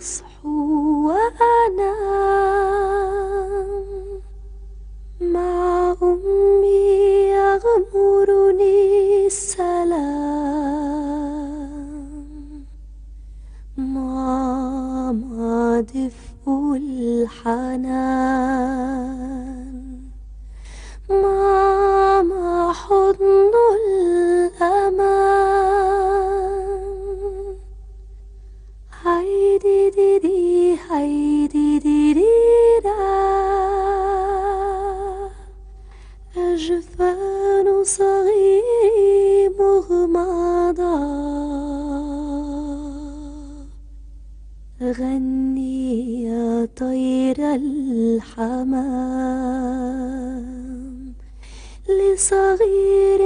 أصحو وأنام مع أمي يغمرني السلام. ماما دفء الحنان. أجفان صغيري مغمضة غني يا طير الحمام. لصغير